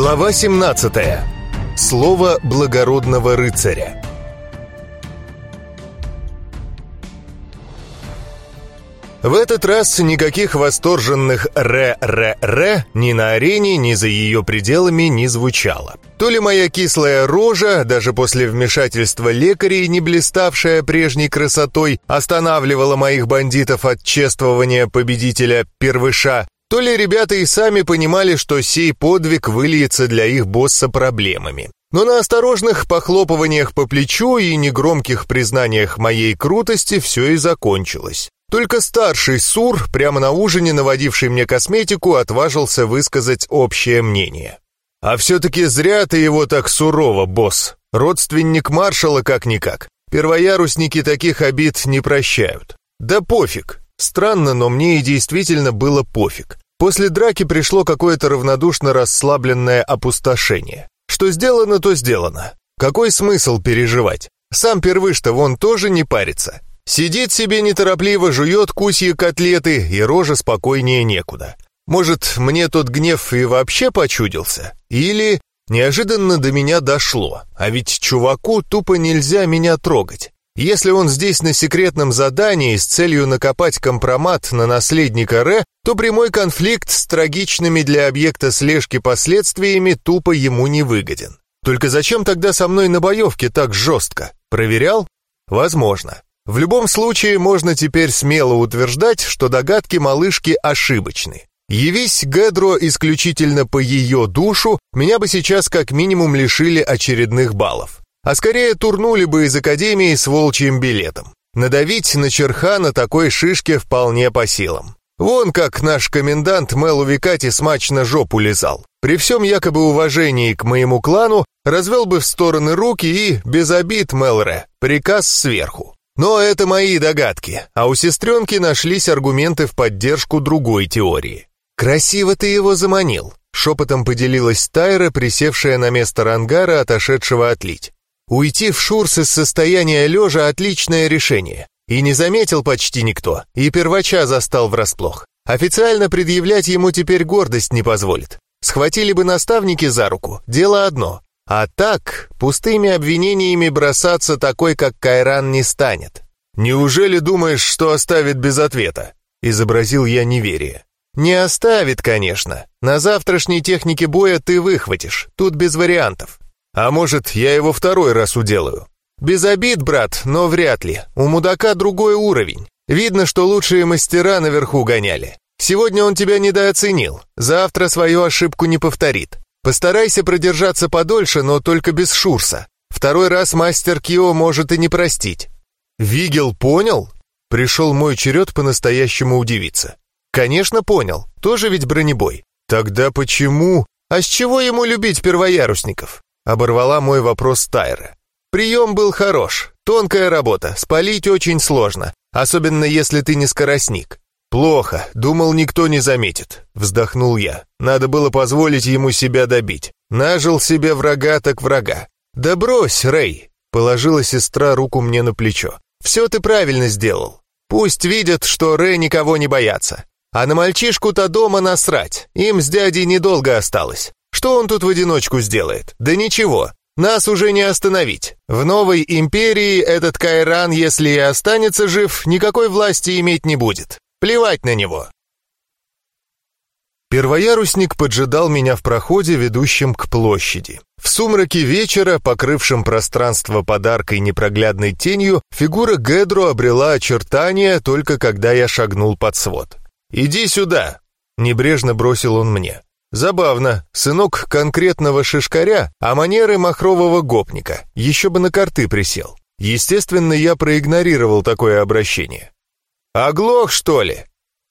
Глава 17. Слово благородного рыцаря. В этот раз никаких восторженных «ре-ре-ре» ни на арене, ни за ее пределами не звучало. То ли моя кислая рожа, даже после вмешательства лекарей, не блиставшая прежней красотой, останавливала моих бандитов от чествования победителя Первыша, то ли ребята и сами понимали, что сей подвиг выльется для их босса проблемами. Но на осторожных похлопываниях по плечу и негромких признаниях моей крутости все и закончилось. Только старший Сур, прямо на ужине наводивший мне косметику, отважился высказать общее мнение. «А все-таки зря ты его так сурово, босс. Родственник маршала как-никак. Первоярусники таких обид не прощают. Да пофиг. Странно, но мне и действительно было пофиг. После драки пришло какое-то равнодушно расслабленное опустошение. Что сделано, то сделано. Какой смысл переживать? Сам первыш-то вон тоже не парится. Сидит себе неторопливо, жует кусьи котлеты, и рожа спокойнее некуда. Может, мне тот гнев и вообще почудился? Или неожиданно до меня дошло, а ведь чуваку тупо нельзя меня трогать. Если он здесь на секретном задании с целью накопать компромат на наследника Ре, то прямой конфликт с трагичными для объекта слежки последствиями тупо ему не выгоден. Только зачем тогда со мной на боевке так жестко? Проверял? Возможно. В любом случае, можно теперь смело утверждать, что догадки малышки ошибочны. Явись Гедро исключительно по ее душу, меня бы сейчас как минимум лишили очередных баллов а скорее турнули бы из академии с волчьим билетом. Надавить на черха на такой шишке вполне по силам. Вон как наш комендант Мелу Викати смачно жопу лизал. При всем якобы уважении к моему клану развел бы в стороны руки и, без обид, Мелре, приказ сверху. Но это мои догадки, а у сестренки нашлись аргументы в поддержку другой теории. «Красиво ты его заманил», — шепотом поделилась Тайра, присевшая на место рангара, отошедшего отлить. Уйти в Шурс из состояния лежа — отличное решение. И не заметил почти никто, и первача застал врасплох. Официально предъявлять ему теперь гордость не позволит. Схватили бы наставники за руку, дело одно. А так, пустыми обвинениями бросаться такой, как Кайран, не станет. «Неужели думаешь, что оставит без ответа?» — изобразил я неверие. «Не оставит, конечно. На завтрашней технике боя ты выхватишь, тут без вариантов. А может, я его второй раз уделаю? Без обид, брат, но вряд ли. У мудака другой уровень. Видно, что лучшие мастера наверху гоняли. Сегодня он тебя недооценил. Завтра свою ошибку не повторит. Постарайся продержаться подольше, но только без Шурса. Второй раз мастер Кио может и не простить. Вигел понял? Пришел мой черед по-настоящему удивиться. Конечно, понял. Тоже ведь бронебой. Тогда почему? А с чего ему любить первоярусников? Оборвала мой вопрос Тайра. Прием был хорош. Тонкая работа. Спалить очень сложно. Особенно если ты не скоростник. «Плохо. Думал, никто не заметит», — вздохнул я. «Надо было позволить ему себя добить. Нажил себе врага так врага». «Да брось, Рэй!» — положила сестра руку мне на плечо. «Все ты правильно сделал. Пусть видят, что Рэй никого не боятся. А на мальчишку-то дома насрать. Им с дядей недолго осталось. Что он тут в одиночку сделает? Да ничего. Нас уже не остановить. В новой империи этот Кайран, если и останется жив, никакой власти иметь не будет. Плевать на него. Первоярусник поджидал меня в проходе, ведущем к площади. В сумраке вечера, покрывшем пространство подаркой непроглядной тенью, фигура Гедро обрела очертания только когда я шагнул под свод. «Иди сюда!» — небрежно бросил он мне. Забавно, сынок конкретного шишкаря, а манеры махрового гопника. Еще бы на карты присел. Естественно, я проигнорировал такое обращение. «Оглох, что ли?»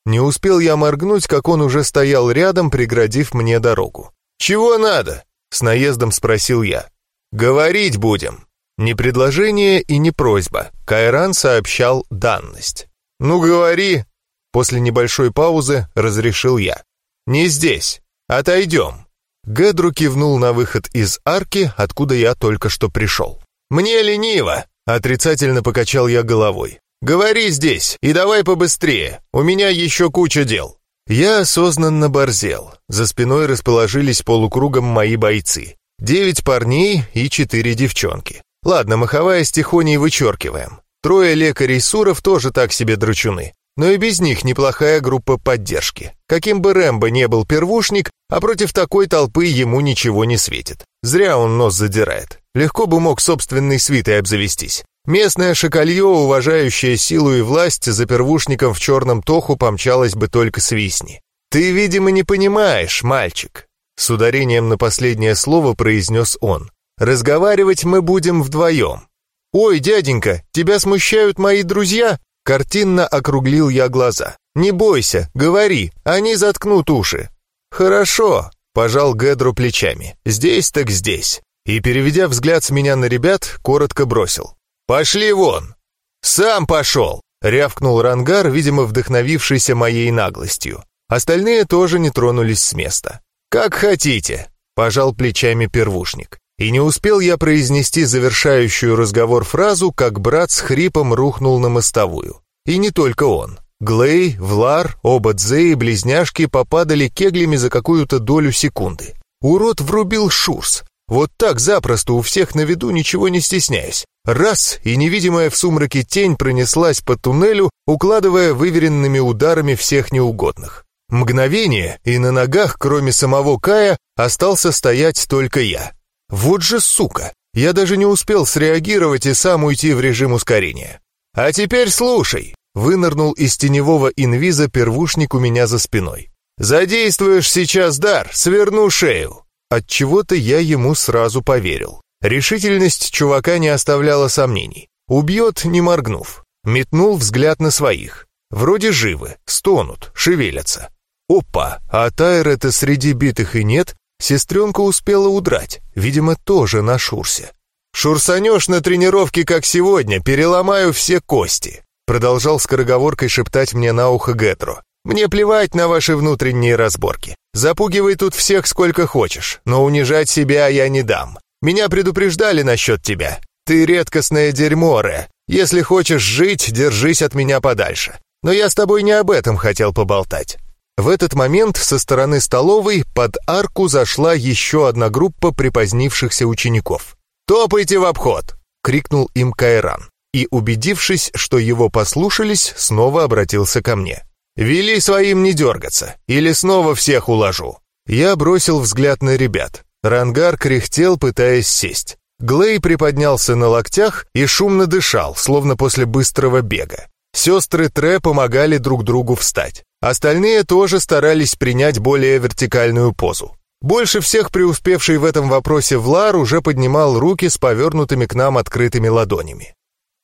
Не успел я моргнуть, как он уже стоял рядом, преградив мне дорогу. «Чего надо?» — с наездом спросил я. «Говорить будем». Не предложение и не просьба. Кайран сообщал данность. «Ну, говори!» После небольшой паузы разрешил я. «Не здесь. «Отойдем». Гэдру кивнул на выход из арки, откуда я только что пришел. «Мне лениво», — отрицательно покачал я головой. «Говори здесь и давай побыстрее, у меня еще куча дел». Я осознанно борзел. За спиной расположились полукругом мои бойцы. Девять парней и четыре девчонки. Ладно, маховая с Тихоней вычеркиваем. Трое лекарей Суров тоже так себе драчуны. Но и без них неплохая группа поддержки. Каким бы Рэмбо не был первушник, а против такой толпы ему ничего не светит. Зря он нос задирает. Легко бы мог собственной свитой обзавестись. Местное шоколье, уважающее силу и власть, за первушником в черном тоху помчалось бы только свистни. «Ты, видимо, не понимаешь, мальчик», — с ударением на последнее слово произнес он. «Разговаривать мы будем вдвоем». «Ой, дяденька, тебя смущают мои друзья?» Картинно округлил я глаза. «Не бойся, говори, они заткнут уши». «Хорошо», — пожал Гедру плечами. «Здесь так здесь». И, переведя взгляд с меня на ребят, коротко бросил. «Пошли вон!» «Сам пошел!» — рявкнул Рангар, видимо, вдохновившийся моей наглостью. Остальные тоже не тронулись с места. «Как хотите!» — пожал плечами первушник. И не успел я произнести завершающую разговор фразу, как брат с хрипом рухнул на мостовую. И не только он. Глей, Влар, оба Дзе и близняшки попадали кеглями за какую-то долю секунды. Урод врубил шурс. Вот так запросто у всех на виду, ничего не стесняясь. Раз, и невидимая в сумраке тень пронеслась по туннелю, укладывая выверенными ударами всех неугодных. Мгновение, и на ногах, кроме самого Кая, остался стоять только я. Вот же сука! Я даже не успел среагировать и сам уйти в режим ускорения. «А теперь слушай!» — вынырнул из теневого инвиза первушник у меня за спиной. «Задействуешь сейчас дар, сверну шею!» Отчего-то я ему сразу поверил. Решительность чувака не оставляла сомнений. Убьет, не моргнув. Метнул взгляд на своих. Вроде живы, стонут, шевелятся. Опа, а Тайра-то среди битых и нет. Сестренка успела удрать, видимо, тоже на Шурсе. «Шурсанешь на тренировке, как сегодня, переломаю все кости», продолжал скороговоркой шептать мне на ухо Гетро. «Мне плевать на ваши внутренние разборки. Запугивай тут всех сколько хочешь, но унижать себя я не дам. Меня предупреждали насчет тебя. Ты редкостное дерьмо, Ре. Если хочешь жить, держись от меня подальше. Но я с тобой не об этом хотел поболтать». В этот момент со стороны столовой под арку зашла еще одна группа припозднившихся учеников. «Топайте в обход!» — крикнул им Кайран. И, убедившись, что его послушались, снова обратился ко мне. «Вели своим не дергаться, или снова всех уложу». Я бросил взгляд на ребят. Рангар кряхтел, пытаясь сесть. Глей приподнялся на локтях и шумно дышал, словно после быстрого бега. Сестры Тре помогали друг другу встать. Остальные тоже старались принять более вертикальную позу. Больше всех преуспевший в этом вопросе Влар уже поднимал руки с повернутыми к нам открытыми ладонями.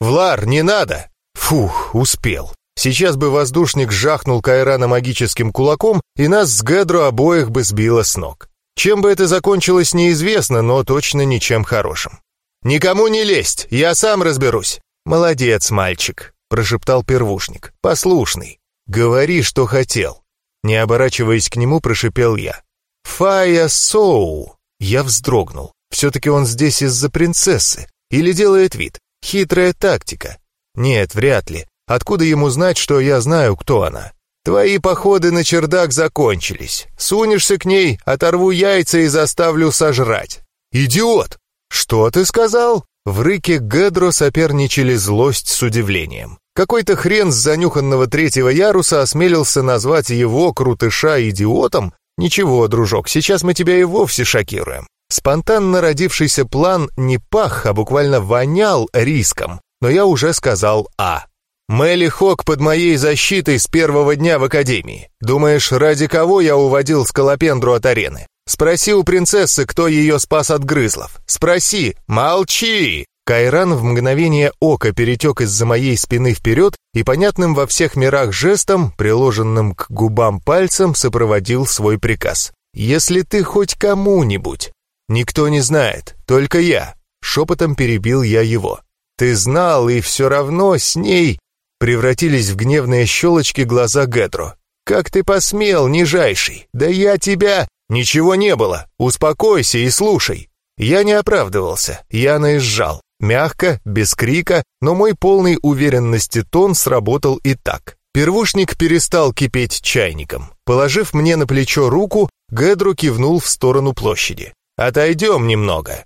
«Влар, не надо!» Фух, успел. Сейчас бы воздушник жахнул Кайрана магическим кулаком, и нас с Гедро обоих бы сбило с ног. Чем бы это закончилось, неизвестно, но точно ничем хорошим. «Никому не лезть, я сам разберусь». «Молодец, мальчик», — прошептал первушник. «Послушный. Говори, что хотел». Не оборачиваясь к нему, прошипел я. «Фая Соу!» Я вздрогнул. Все-таки он здесь из-за принцессы. Или делает вид. Хитрая тактика. Нет, вряд ли. Откуда ему знать, что я знаю, кто она? Твои походы на чердак закончились. Сунешься к ней, оторву яйца и заставлю сожрать. Идиот! Что ты сказал? В рыке Гедро соперничали злость с удивлением. Какой-то хрен с занюханного третьего яруса осмелился назвать его, крутыша, идиотом? Ничего, дружок, сейчас мы тебя и вовсе шокируем. Спонтанно родившийся план не пах, а буквально вонял риском, но я уже сказал «А». Мелли Хок под моей защитой с первого дня в Академии. Думаешь, ради кого я уводил скалопендру от арены? Спроси у принцессы, кто ее спас от грызлов. Спроси. Молчи!» Кайран в мгновение ока перетек из-за моей спины вперед и понятным во всех мирах жестом, приложенным к губам пальцем, сопроводил свой приказ. «Если ты хоть кому-нибудь...» «Никто не знает, только я», — шепотом перебил я его. «Ты знал, и все равно с ней Превратились в гневные щелочки глаза Гедро. «Как ты посмел, нижайший? Да я тебя...» «Ничего не было. Успокойся и слушай». Я не оправдывался, я наезжал. Мягко, без крика, но мой полный уверенности тон сработал и так. Первушник перестал кипеть чайником. Положив мне на плечо руку, Гэдру кивнул в сторону площади. «Отойдем немного».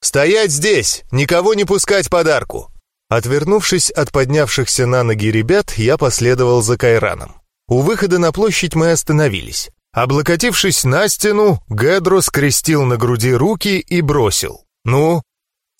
«Стоять здесь! Никого не пускать подарку!» Отвернувшись от поднявшихся на ноги ребят, я последовал за Кайраном. У выхода на площадь мы остановились. Облокотившись на стену, Гэдро скрестил на груди руки и бросил. «Ну,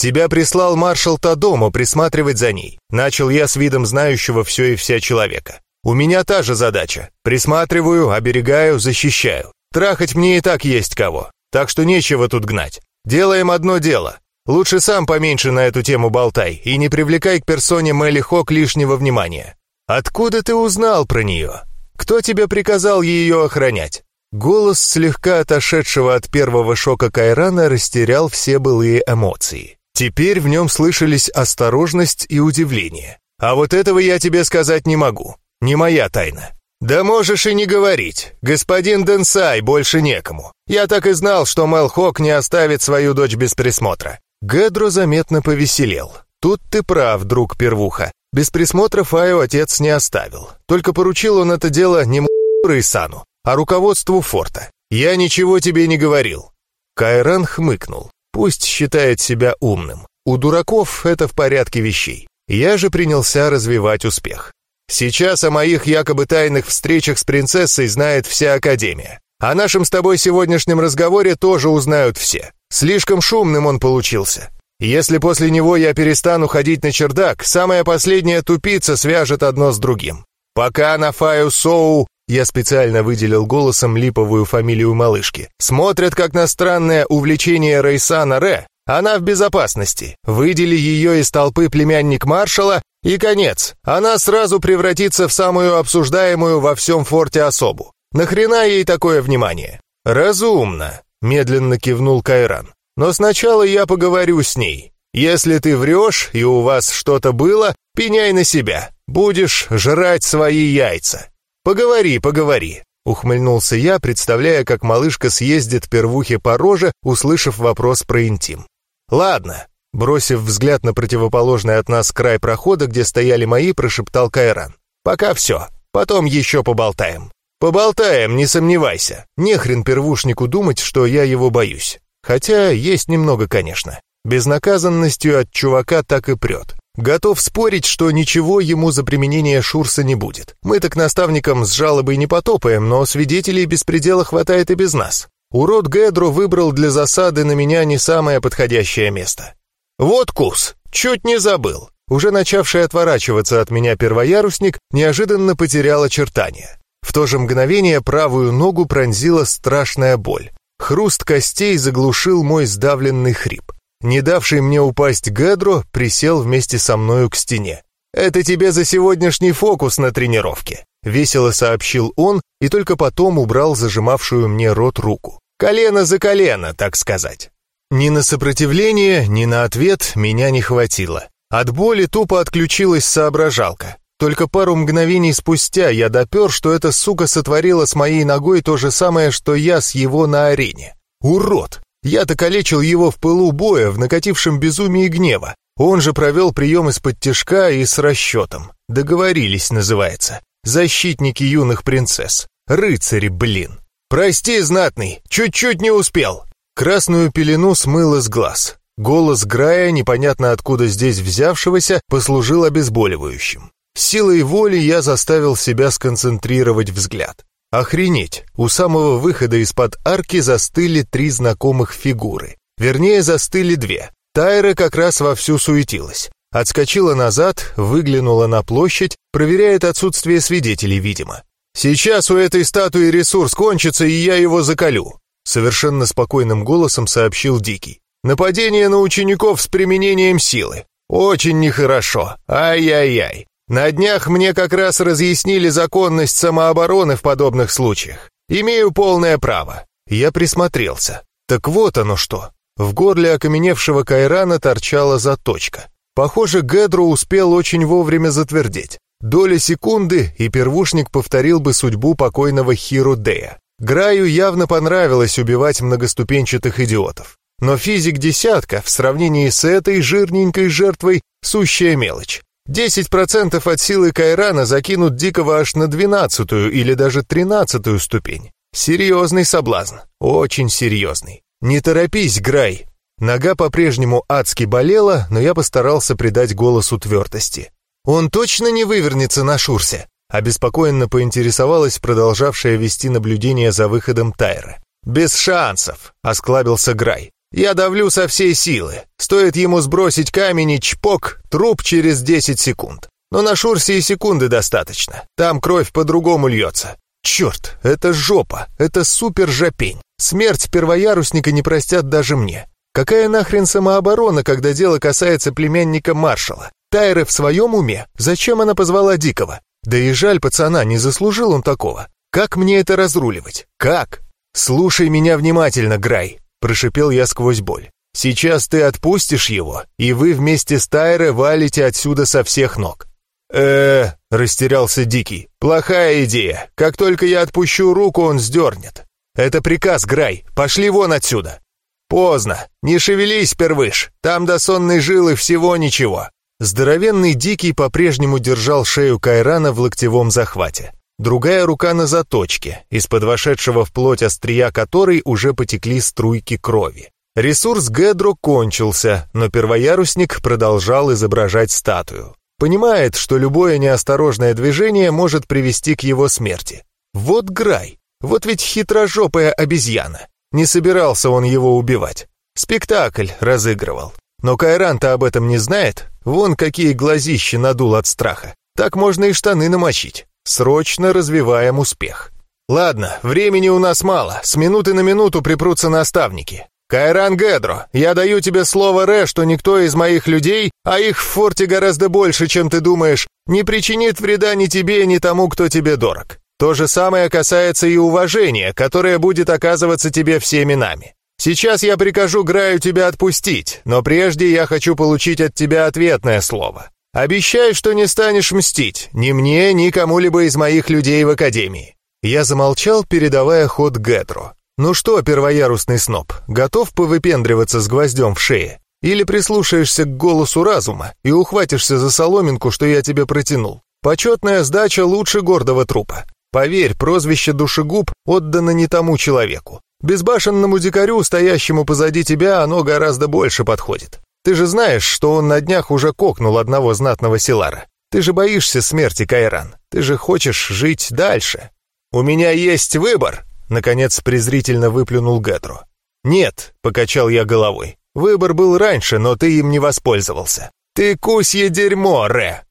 тебя прислал маршал Тадомо присматривать за ней», начал я с видом знающего все и вся человека. «У меня та же задача. Присматриваю, оберегаю, защищаю. Трахать мне и так есть кого, так что нечего тут гнать. Делаем одно дело. Лучше сам поменьше на эту тему болтай и не привлекай к персоне Мелли Хок лишнего внимания. Откуда ты узнал про нее? Кто тебе приказал ее охранять?» Голос слегка отошедшего от первого шока Кайрана растерял все былые эмоции. Теперь в нем слышались осторожность и удивление. «А вот этого я тебе сказать не могу. Не моя тайна. «Да можешь и не говорить. Господин Денсай, больше некому. Я так и знал, что Мел Хок не оставит свою дочь без присмотра». Гэдро заметно повеселел. «Тут ты прав, друг Первуха. Без присмотра Фаю отец не оставил. Только поручил он это дело не Рейсану, а руководству форта. Я ничего тебе не говорил». Кайран хмыкнул. Пусть считает себя умным. У дураков это в порядке вещей. Я же принялся развивать успех. Сейчас о моих якобы тайных встречах с принцессой знает вся Академия. О нашем с тобой сегодняшнем разговоре тоже узнают все. Слишком шумным он получился. Если после него я перестану ходить на чердак, самая последняя тупица свяжет одно с другим. Пока на Фаю Соу, я специально выделил голосом липовую фамилию малышки, смотрят как на странное увлечение Рейсана Ре, она в безопасности. Выдели ее из толпы племянник маршала, и конец. Она сразу превратится в самую обсуждаемую во всем форте особу. Нахрена ей такое внимание? Разумно, медленно кивнул Кайран. Но сначала я поговорю с ней. Если ты врешь, и у вас что-то было, пеняй на себя. Будешь жрать свои яйца. Поговори, поговори. Ухмыльнулся я, представляя, как малышка съездит первухе по роже, услышав вопрос про интим. «Ладно, Бросив взгляд на противоположный от нас край прохода, где стояли мои, прошептал Кайран. «Пока все. Потом еще поболтаем». «Поболтаем, не сомневайся. Нехрен первушнику думать, что я его боюсь. Хотя есть немного, конечно. Безнаказанностью от чувака так и прет. Готов спорить, что ничего ему за применение Шурса не будет. Мы так наставникам с жалобой не потопаем, но свидетелей беспредела хватает и без нас. Урод Гэдро выбрал для засады на меня не самое подходящее место. «Вот кус! Чуть не забыл!» Уже начавший отворачиваться от меня первоярусник неожиданно потерял очертания. В то же мгновение правую ногу пронзила страшная боль. Хруст костей заглушил мой сдавленный хрип. Не давший мне упасть Гэдро присел вместе со мною к стене. «Это тебе за сегодняшний фокус на тренировке», — весело сообщил он и только потом убрал зажимавшую мне рот руку. «Колено за колено, так сказать». Ни на сопротивление, ни на ответ меня не хватило. От боли тупо отключилась соображалка. Только пару мгновений спустя я допер, что эта сука сотворила с моей ногой то же самое, что я с его на арене. Урод! Я-то калечил его в пылу боя, в накатившем безумии гнева. Он же провел прием из-под тяжка и с расчетом. Договорились, называется. Защитники юных принцесс. Рыцари, блин. Прости, знатный, чуть-чуть не успел. Красную пелену смыло с глаз. Голос Грая, непонятно откуда здесь взявшегося, послужил обезболивающим. Силой воли я заставил себя сконцентрировать взгляд. Охренеть, у самого выхода из-под арки застыли три знакомых фигуры. Вернее, застыли две. Тайра как раз вовсю суетилась. Отскочила назад, выглянула на площадь, проверяет отсутствие свидетелей, видимо. «Сейчас у этой статуи ресурс кончится, и я его заколю. Совершенно спокойным голосом сообщил Дикий. «Нападение на учеников с применением силы. Очень нехорошо. Ай-яй-яй. На днях мне как раз разъяснили законность самообороны в подобных случаях. Имею полное право». Я присмотрелся. Так вот оно что. В горле окаменевшего Кайрана торчала заточка. Похоже, Гедро успел очень вовремя затвердеть. Доля секунды, и первушник повторил бы судьбу покойного Хиру Дея. Граю явно понравилось убивать многоступенчатых идиотов. Но физик десятка в сравнении с этой жирненькой жертвой — сущая мелочь. 10% от силы Кайрана закинут Дикого аж на двенадцатую или даже тринадцатую ступень. Серьезный соблазн, очень серьезный. Не торопись, Грай. Нога по-прежнему адски болела, но я постарался придать голосу твердости. Он точно не вывернется на Шурсе? Обеспокоенно поинтересовалась продолжавшая вести наблюдение за выходом Тайра. «Без шансов», — осклабился Грай. «Я давлю со всей силы. Стоит ему сбросить камень и чпок, труп через 10 секунд. Но на Шурсе и секунды достаточно. Там кровь по-другому льется. Черт, это жопа, это супер-жопень. Смерть первоярусника не простят даже мне. Какая нахрен самооборона, когда дело касается племянника маршала? Тайра в своем уме? Зачем она позвала Дикого? Да и жаль пацана, не заслужил он такого. Как мне это разруливать? Как? Слушай меня внимательно, Грай, прошипел я сквозь боль. Сейчас ты отпустишь его, и вы вместе с Тайрой валите отсюда со всех ног. э растерялся Дикий. «Плохая идея. Как только я отпущу руку, он сдернет. Это приказ, Грай. Пошли вон отсюда». «Поздно. Не шевелись, первыш. Там до сонной жилы всего ничего». Здоровенный Дикий по-прежнему держал шею Кайрана в локтевом захвате. Другая рука на заточке, из-под вошедшего в плоть острия которой уже потекли струйки крови. Ресурс Гедро кончился, но первоярусник продолжал изображать статую. Понимает, что любое неосторожное движение может привести к его смерти. Вот Грай, вот ведь хитрожопая обезьяна. Не собирался он его убивать. Спектакль разыгрывал. Но Кайран-то об этом не знает. Вон какие глазищи надул от страха. Так можно и штаны намочить. Срочно развиваем успех. Ладно, времени у нас мало. С минуты на минуту припрутся наставники. Кайран Гедро, я даю тебе слово Ре, что никто из моих людей, а их в форте гораздо больше, чем ты думаешь, не причинит вреда ни тебе, ни тому, кто тебе дорог. То же самое касается и уважения, которое будет оказываться тебе всеми нами. Сейчас я прикажу Граю тебя отпустить, но прежде я хочу получить от тебя ответное слово. Обещай, что не станешь мстить ни мне, ни кому-либо из моих людей в Академии». Я замолчал, передавая ход Гетру. «Ну что, первоярусный сноб, готов повыпендриваться с гвоздем в шее? Или прислушаешься к голосу разума и ухватишься за соломинку, что я тебе протянул? Почетная сдача лучше гордого трупа. Поверь, прозвище душегуб отдано не тому человеку. Безбашенному дикарю, стоящему позади тебя, оно гораздо больше подходит. Ты же знаешь, что он на днях уже кокнул одного знатного селара. Ты же боишься смерти, Кайран. Ты же хочешь жить дальше. У меня есть выбор, наконец презрительно выплюнул Гетру. Нет, покачал я головой. Выбор был раньше, но ты им не воспользовался. Ты кусье дерьмо, Ре.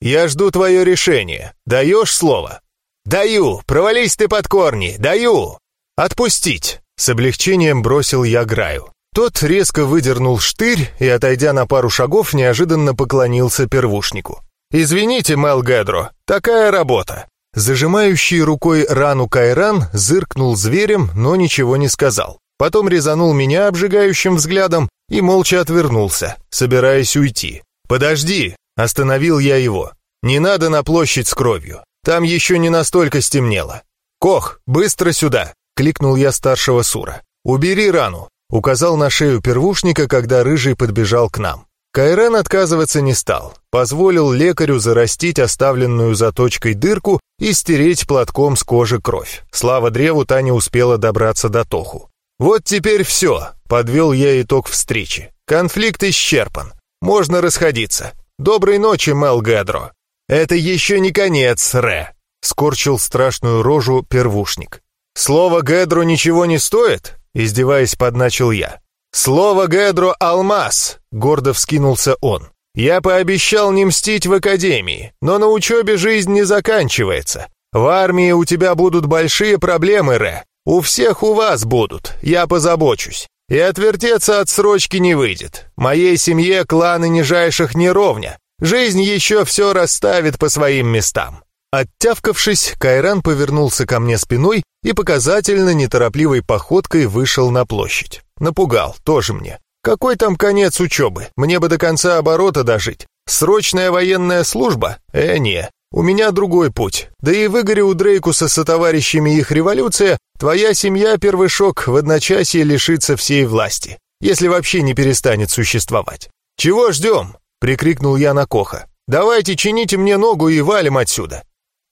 Я жду твое решение. Даешь слово? Даю. Провались ты под корни. Даю. «Отпустить!» — с облегчением бросил я Граю. Тот резко выдернул штырь и, отойдя на пару шагов, неожиданно поклонился первушнику. «Извините, Мел Гедро, такая работа!» Зажимающий рукой рану Кайран зыркнул зверем, но ничего не сказал. Потом резанул меня обжигающим взглядом и молча отвернулся, собираясь уйти. «Подожди!» — остановил я его. «Не надо на площадь с кровью. Там еще не настолько стемнело. Кох, быстро сюда!» Кликнул я старшего Сура. «Убери рану!» Указал на шею первушника, когда Рыжий подбежал к нам. Кайрен отказываться не стал. Позволил лекарю зарастить оставленную заточкой дырку и стереть платком с кожи кровь. Слава древу, та не успела добраться до Тоху. «Вот теперь все», — подвел я итог встречи. «Конфликт исчерпан. Можно расходиться. Доброй ночи, Мел Гедро». «Это еще не конец, Ре», — скорчил страшную рожу первушник. «Слово Гедру ничего не стоит?» — издеваясь, подначил я. «Слово Гедру — алмаз!» — гордо вскинулся он. «Я пообещал не мстить в академии, но на учебе жизнь не заканчивается. В армии у тебя будут большие проблемы, Ре. У всех у вас будут, я позабочусь. И отвертеться от срочки не выйдет. Моей семье кланы нижайших не ровня. Жизнь еще все расставит по своим местам. Оттявкавшись, Кайран повернулся ко мне спиной и показательно неторопливой походкой вышел на площадь. Напугал, тоже мне. Какой там конец учебы? Мне бы до конца оборота дожить. Срочная военная служба? Э, не. У меня другой путь. Да и в Игоре у Дрейкуса со товарищами их революция, твоя семья, первый шок, в одночасье лишится всей власти, если вообще не перестанет существовать. «Чего ждем?» — прикрикнул я на Коха. Давайте чините мне ногу и валим отсюда».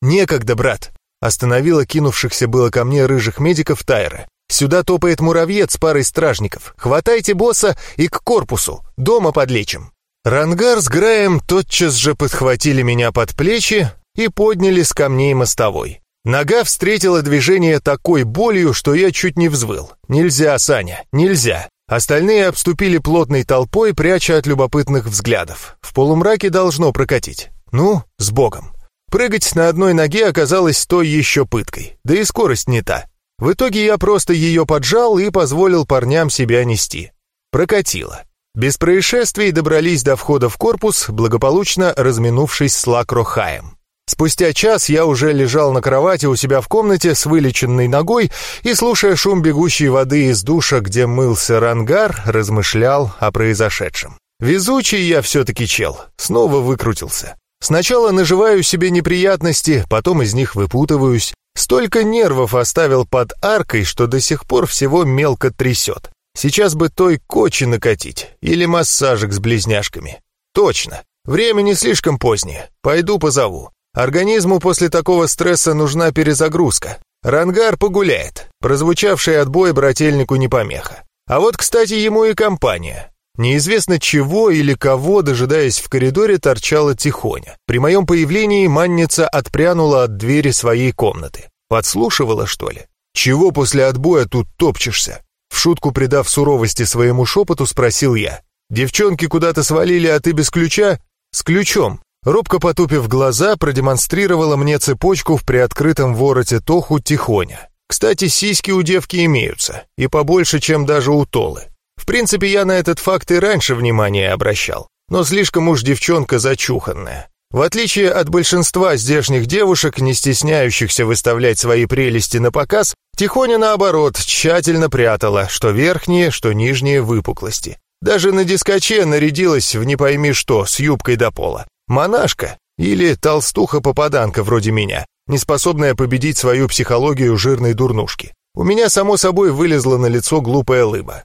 «Некогда, брат», — остановила кинувшихся было ко мне рыжих медиков Тайра. «Сюда топает муравьед с парой стражников. Хватайте босса и к корпусу. Дома подлечим». Рангар с Граем тотчас же подхватили меня под плечи и подняли с камней мостовой. Нога встретила движение такой болью, что я чуть не взвыл. «Нельзя, Саня, нельзя!» Остальные обступили плотной толпой, пряча от любопытных взглядов. В полумраке должно прокатить. Ну, с Богом. Прыгать на одной ноге оказалось той еще пыткой, да и скорость не та. В итоге я просто ее поджал и позволил парням себя нести. Прокатило. Без происшествий добрались до входа в корпус, благополучно разминувшись с Лакрохаем. Спустя час я уже лежал на кровати у себя в комнате с вылеченной ногой и, слушая шум бегущей воды из душа, где мылся рангар, размышлял о произошедшем. Везучий я все-таки чел, снова выкрутился. Сначала наживаю себе неприятности, потом из них выпутываюсь. Столько нервов оставил под аркой, что до сих пор всего мелко трясет. Сейчас бы той кочи накатить или массажик с близняшками. Точно, время не слишком позднее, пойду позову. Организму после такого стресса нужна перезагрузка. Рангар погуляет. Прозвучавший отбой брательнику не помеха. А вот, кстати, ему и компания. Неизвестно чего или кого, дожидаясь в коридоре, торчала тихоня. При моем появлении манница отпрянула от двери своей комнаты. Подслушивала, что ли? Чего после отбоя тут топчешься? В шутку придав суровости своему шепоту, спросил я. Девчонки куда-то свалили, а ты без ключа? С ключом. Робко потупив глаза, продемонстрировала мне цепочку в приоткрытом вороте тоху тихоня. Кстати, сиськи у девки имеются, и побольше, чем даже у Толы. В принципе, я на этот факт и раньше внимание обращал, но слишком уж девчонка зачуханная. В отличие от большинства здешних девушек, не стесняющихся выставлять свои прелести на показ, Тихоня, наоборот, тщательно прятала, что верхние, что нижние выпуклости. Даже на дискоче нарядилась в не пойми что, с юбкой до пола. Монашка или толстуха-попаданка вроде меня, не способная победить свою психологию жирной дурнушки. У меня, само собой, вылезла на лицо глупая лыба.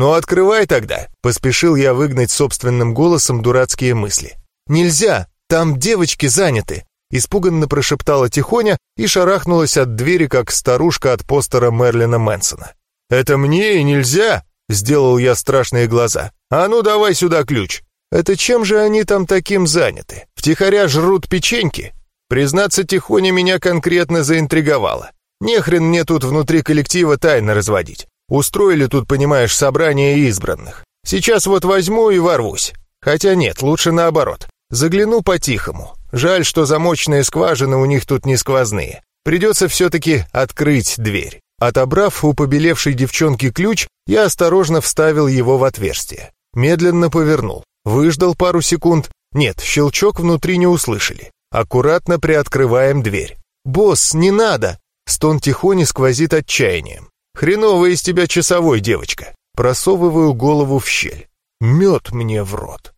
«Ну, открывай тогда!» — поспешил я выгнать собственным голосом дурацкие мысли. «Нельзя! Там девочки заняты!» — испуганно прошептала Тихоня и шарахнулась от двери, как старушка от постера Мерлина Мэнсона. «Это мне и нельзя!» — сделал я страшные глаза. «А ну, давай сюда ключ!» Это чем же они там таким заняты? Втихаря жрут печеньки? Признаться, Тихоня меня конкретно заинтриговала. Нехрен мне тут внутри коллектива тайны разводить. Устроили тут, понимаешь, собрание избранных. Сейчас вот возьму и ворвусь. Хотя нет, лучше наоборот. Загляну по-тихому. Жаль, что замочные скважины у них тут не сквозные. Придется все-таки открыть дверь. Отобрав у побелевшей девчонки ключ, я осторожно вставил его в отверстие. Медленно повернул. Выждал пару секунд. Нет, щелчок внутри не услышали. Аккуратно приоткрываем дверь. «Босс, не надо!» Стон тихони сквозит отчаянием. «Хреновая из тебя часовой, девочка!» Просовываю голову в щель. Мед мне в рот.